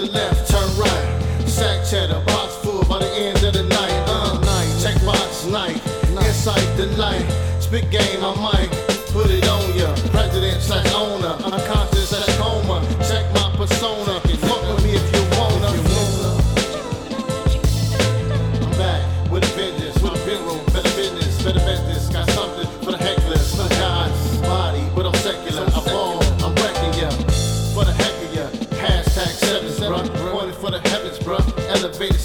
the left, turn right. Sack cheddar, box full by the end of the night. Uh, night. Check box, night. Inside the light. Spit game, I might put it on ya. President slash owner, unconscious slash coma. Check my persona. Fuck with me if you wanna. I'm back with a vengeance, with a big room, better business, better business. Got Like it.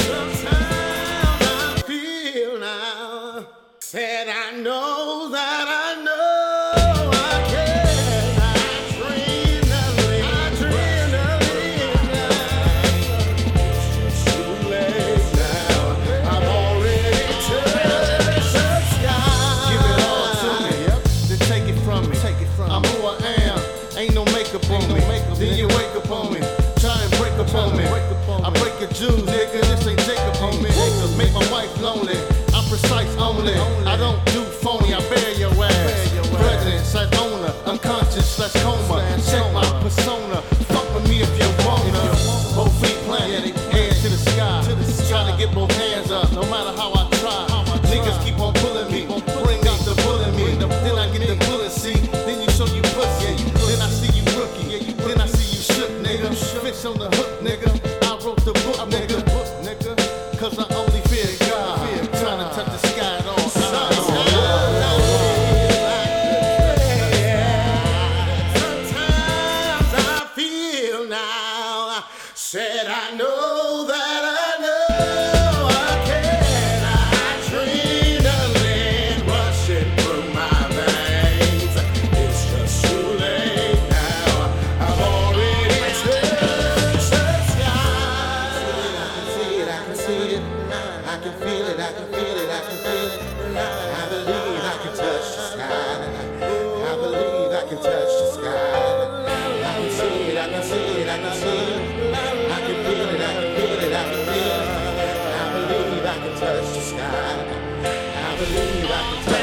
Sometimes I feel now. Said I know on. Try and break up me. I break your Jews, nigga. This ain't Jacob on me. Make my wife lonely. I'm precise only. On the hook, nigga. I wrote the book, nigga. Cause I only fear God. Trying to touch the sky at all Sometimes I feel now. Said I know that can feel it, I can feel it, I can feel it. I believe I can touch the sky. I believe I can touch the sky. I can see it, I can see it, I can see it. I can feel it, I can feel it, I can feel it. I believe I can touch the sky. I believe I can touch